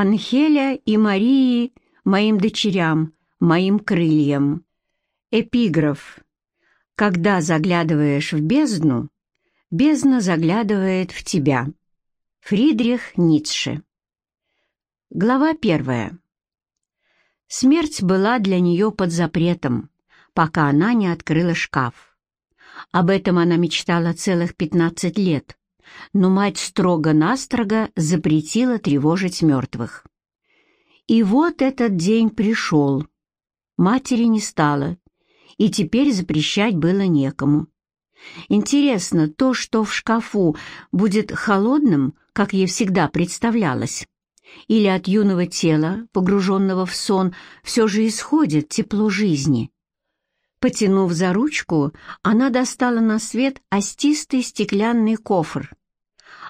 Анхеля и Марии, моим дочерям, моим крыльям. Эпиграф. Когда заглядываешь в бездну, бездна заглядывает в тебя. Фридрих Ницше. Глава первая. Смерть была для нее под запретом, пока она не открыла шкаф. Об этом она мечтала целых пятнадцать лет, но мать строго-настрого запретила тревожить мертвых. И вот этот день пришел. Матери не стало, и теперь запрещать было некому. Интересно, то, что в шкафу будет холодным, как ей всегда представлялось, или от юного тела, погруженного в сон, все же исходит тепло жизни. Потянув за ручку, она достала на свет остистый стеклянный кофр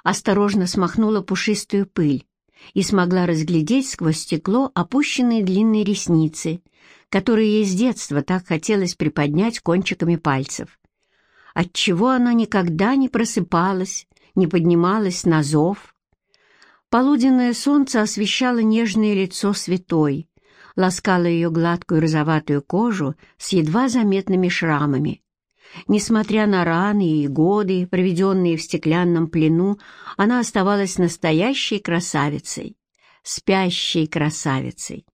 осторожно смахнула пушистую пыль и смогла разглядеть сквозь стекло опущенные длинные ресницы, которые ей с детства так хотелось приподнять кончиками пальцев. Отчего она никогда не просыпалась, не поднималась на зов? Полуденное солнце освещало нежное лицо святой, ласкало ее гладкую розоватую кожу с едва заметными шрамами. Несмотря на раны и годы, проведенные в стеклянном плену, она оставалась настоящей красавицей, спящей красавицей.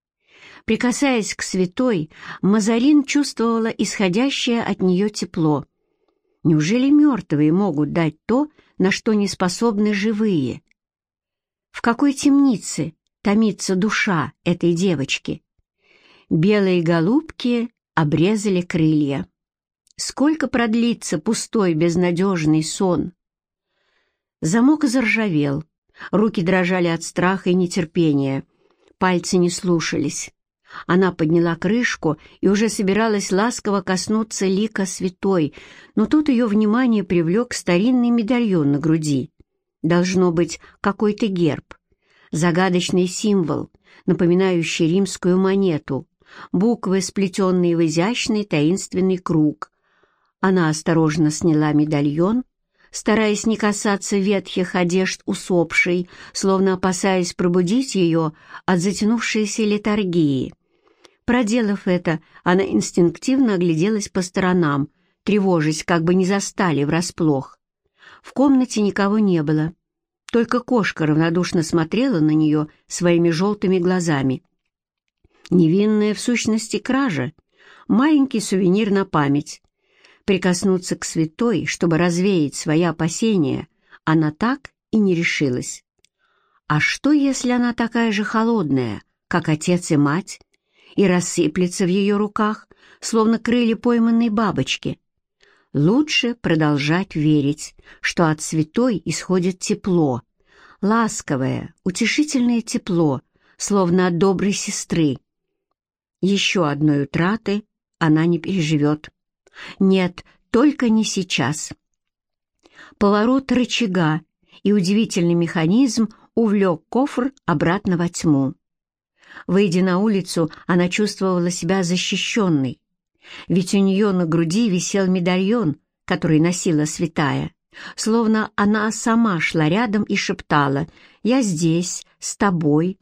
Прикасаясь к святой, Мазарин чувствовала исходящее от нее тепло. Неужели мертвые могут дать то, на что не способны живые? В какой темнице томится душа этой девочки? Белые голубки обрезали крылья. Сколько продлится пустой безнадежный сон? Замок заржавел, руки дрожали от страха и нетерпения, пальцы не слушались. Она подняла крышку и уже собиралась ласково коснуться лика святой, но тут ее внимание привлек старинный медальон на груди. Должно быть какой-то герб, загадочный символ, напоминающий римскую монету, буквы, сплетенные в изящный таинственный круг. Она осторожно сняла медальон, стараясь не касаться ветхих одежд усопшей, словно опасаясь пробудить ее от затянувшейся летаргии. Проделав это, она инстинктивно огляделась по сторонам, тревожась, как бы не застали врасплох. В комнате никого не было. Только кошка равнодушно смотрела на нее своими желтыми глазами. Невинная в сущности кража, маленький сувенир на память, Прикоснуться к святой, чтобы развеять свои опасения, она так и не решилась. А что, если она такая же холодная, как отец и мать, и рассыплется в ее руках, словно крылья пойманной бабочки? Лучше продолжать верить, что от святой исходит тепло, ласковое, утешительное тепло, словно от доброй сестры. Еще одной утраты она не переживет. Нет, только не сейчас. Поворот рычага и удивительный механизм увлек кофр обратно во тьму. Выйдя на улицу, она чувствовала себя защищенной, ведь у нее на груди висел медальон, который носила святая, словно она сама шла рядом и шептала «Я здесь, с тобой».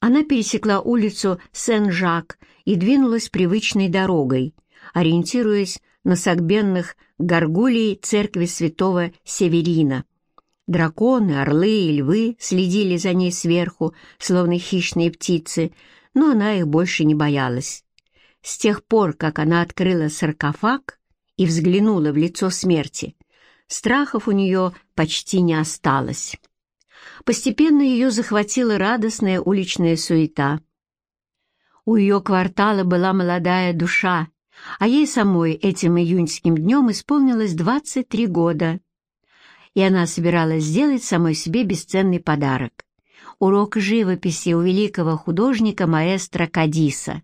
Она пересекла улицу Сен-Жак и двинулась привычной дорогой, ориентируясь на согбенных горгулей церкви святого Северина. Драконы, орлы и львы следили за ней сверху, словно хищные птицы, но она их больше не боялась. С тех пор, как она открыла саркофаг и взглянула в лицо смерти, страхов у нее почти не осталось. Постепенно ее захватила радостная уличная суета. У ее квартала была молодая душа, а ей самой этим июньским днем исполнилось 23 года. И она собиралась сделать самой себе бесценный подарок — урок живописи у великого художника маэстро Кадиса.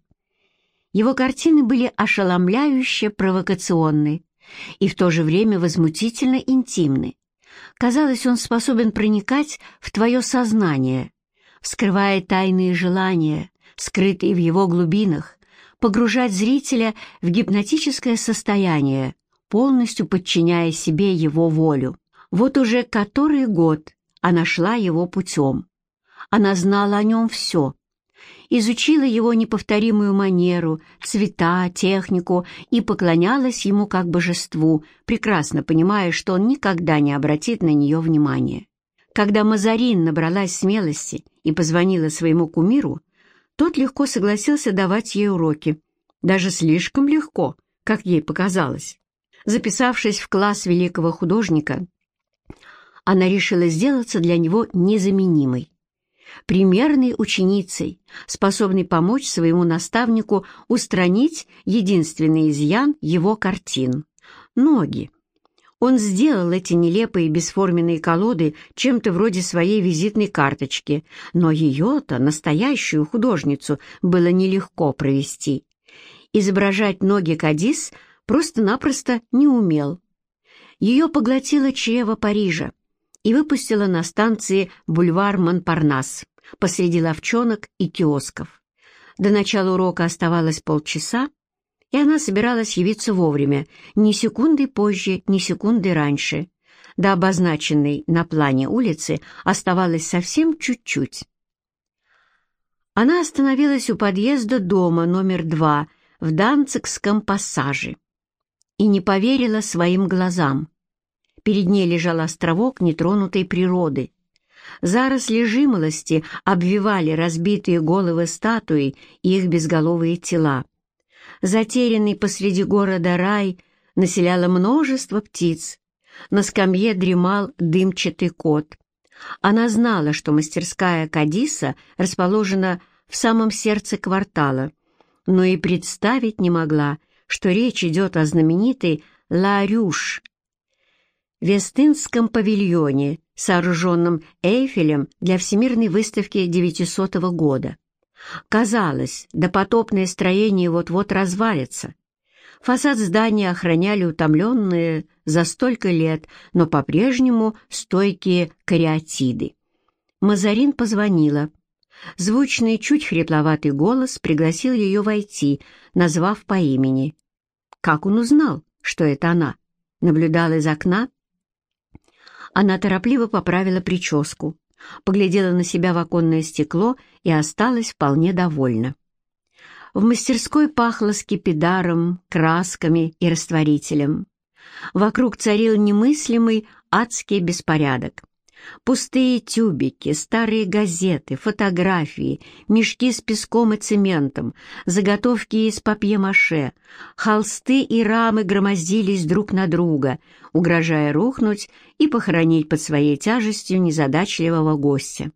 Его картины были ошеломляюще провокационны и в то же время возмутительно интимны. Казалось, он способен проникать в твое сознание, вскрывая тайные желания, скрытые в его глубинах, погружать зрителя в гипнотическое состояние, полностью подчиняя себе его волю. Вот уже который год она шла его путем. Она знала о нем все. Изучила его неповторимую манеру, цвета, технику и поклонялась ему как божеству, прекрасно понимая, что он никогда не обратит на нее внимания. Когда Мазарин набралась смелости и позвонила своему кумиру, тот легко согласился давать ей уроки. Даже слишком легко, как ей показалось. Записавшись в класс великого художника, она решила сделаться для него незаменимой. Примерной ученицей, способной помочь своему наставнику устранить единственный изъян его картин — ноги. Он сделал эти нелепые бесформенные колоды чем-то вроде своей визитной карточки, но ее-то, настоящую художницу, было нелегко провести. Изображать ноги Кадис просто-напросто не умел. Ее поглотило чрево Парижа и выпустила на станции бульвар Монпарнас посреди ловчонок и киосков. До начала урока оставалось полчаса, и она собиралась явиться вовремя, ни секунды позже, ни секунды раньше. До обозначенной на плане улицы оставалось совсем чуть-чуть. Она остановилась у подъезда дома номер два в Данцикском пассаже и не поверила своим глазам. Перед ней лежал островок нетронутой природы. Заросли жимолости обвивали разбитые головы статуи и их безголовые тела. Затерянный посреди города рай населяло множество птиц. На скамье дремал дымчатый кот. Она знала, что мастерская Кадиса расположена в самом сердце квартала, но и представить не могла, что речь идет о знаменитой Ла Рюш, Вестынском павильоне, сооруженном Эйфелем для Всемирной выставки 900 года. Казалось, допотопное строение вот-вот развалится. Фасад здания охраняли утомленные за столько лет, но по-прежнему стойкие кариатиды. Мазарин позвонила. Звучный, чуть хрипловатый голос пригласил ее войти, назвав по имени. Как он узнал, что это она? Наблюдал из окна? Она торопливо поправила прическу поглядела на себя в оконное стекло и осталась вполне довольна. В мастерской пахло скипидаром, красками и растворителем. Вокруг царил немыслимый адский беспорядок. Пустые тюбики, старые газеты, фотографии, мешки с песком и цементом, заготовки из папье-маше, холсты и рамы громоздились друг на друга, угрожая рухнуть и похоронить под своей тяжестью незадачливого гостя.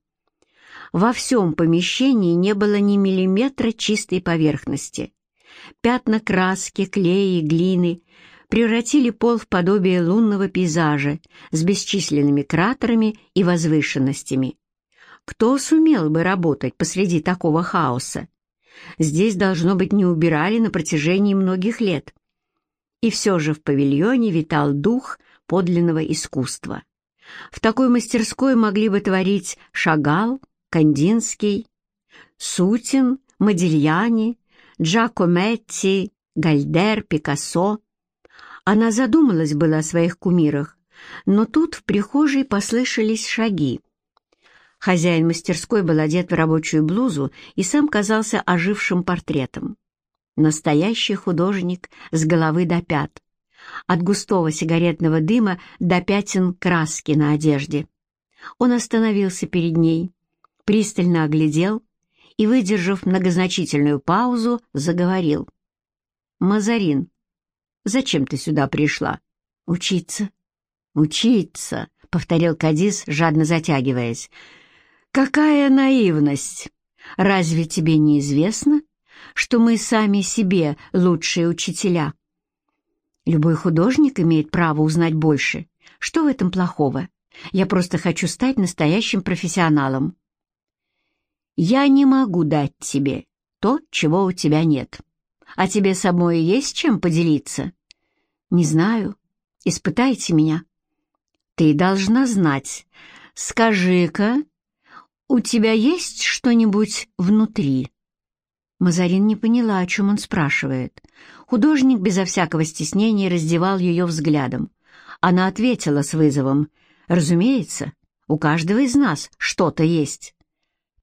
Во всем помещении не было ни миллиметра чистой поверхности. Пятна краски, клея и глины превратили пол в подобие лунного пейзажа с бесчисленными кратерами и возвышенностями. Кто сумел бы работать посреди такого хаоса? Здесь, должно быть, не убирали на протяжении многих лет. И все же в павильоне витал дух подлинного искусства. В такой мастерской могли бы творить Шагал, Кандинский, Сутин, Модильяни, Джакометти, Гальдер, Пикассо, она задумалась была о своих кумирах, но тут в прихожей послышались шаги. Хозяин мастерской был одет в рабочую блузу и сам казался ожившим портретом. Настоящий художник с головы до пят. От густого сигаретного дыма до пятен краски на одежде. Он остановился перед ней, пристально оглядел и, выдержав многозначительную паузу, заговорил. «Мазарин, Зачем ты сюда пришла?» «Учиться». «Учиться», — повторил Кадис, жадно затягиваясь. «Какая наивность! Разве тебе не известно, что мы сами себе лучшие учителя?» «Любой художник имеет право узнать больше. Что в этом плохого? Я просто хочу стать настоящим профессионалом». «Я не могу дать тебе то, чего у тебя нет. А тебе самой есть чем поделиться?» «Не знаю. Испытайте меня». «Ты должна знать. Скажи-ка, у тебя есть что-нибудь внутри?» Мазарин не поняла, о чем он спрашивает. Художник безо всякого стеснения раздевал ее взглядом. Она ответила с вызовом. «Разумеется, у каждого из нас что-то есть».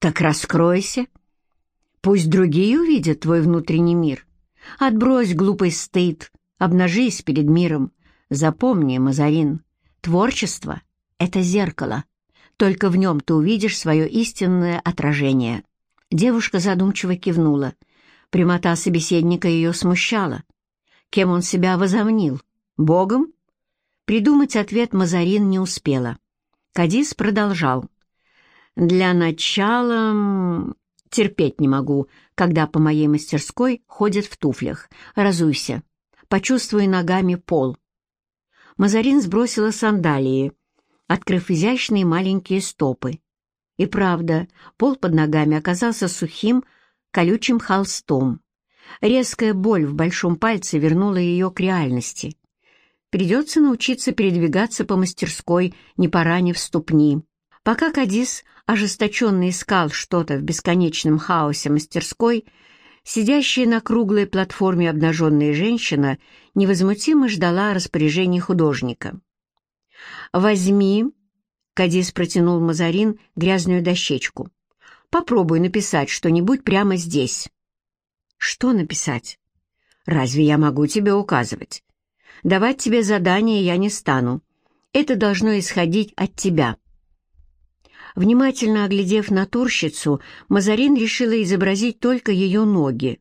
Так раскройся. Пусть другие увидят твой внутренний мир. Отбрось глупый стыд, обнажись перед миром. Запомни, Мазарин, творчество — это зеркало. Только в нем ты увидишь свое истинное отражение. Девушка задумчиво кивнула. Прямота собеседника ее смущала. Кем он себя возомнил? Богом? Придумать ответ Мазарин не успела. Кадис продолжал. «Для начала... терпеть не могу, когда по моей мастерской ходят в туфлях. Разуйся. Почувствуй ногами пол». Мазарин сбросила сандалии, открыв изящные маленькие стопы. И правда, пол под ногами оказался сухим, колючим холстом. Резкая боль в большом пальце вернула ее к реальности. Придется научиться передвигаться по мастерской, не поранив ступни. Пока Кадис ожесточенно искал что-то в бесконечном хаосе мастерской, сидящая на круглой платформе обнаженная женщина невозмутимо ждала распоряжений художника. «Возьми», — Кадис протянул Мазарин грязную дощечку, «попробуй написать что-нибудь прямо здесь». «Что написать?» «Разве я могу тебе указывать? Давать тебе задание я не стану. Это должно исходить от тебя». Внимательно оглядев натурщицу, Мазарин решила изобразить только ее ноги.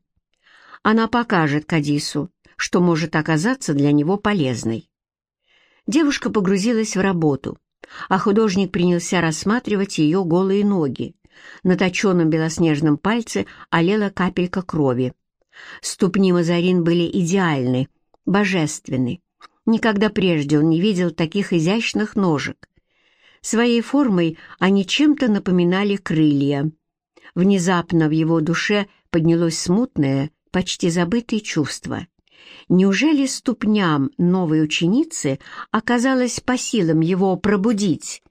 Она покажет Кадису, что может оказаться для него полезной. Девушка погрузилась в работу, а художник принялся рассматривать ее голые ноги. На точенном белоснежном пальце олела капелька крови. Ступни Мазарин были идеальны, божественны. Никогда прежде он не видел таких изящных ножек. Своей формой они чем-то напоминали крылья. Внезапно в его душе поднялось смутное, почти забытое чувство. Неужели ступням новой ученицы оказалось по силам его пробудить?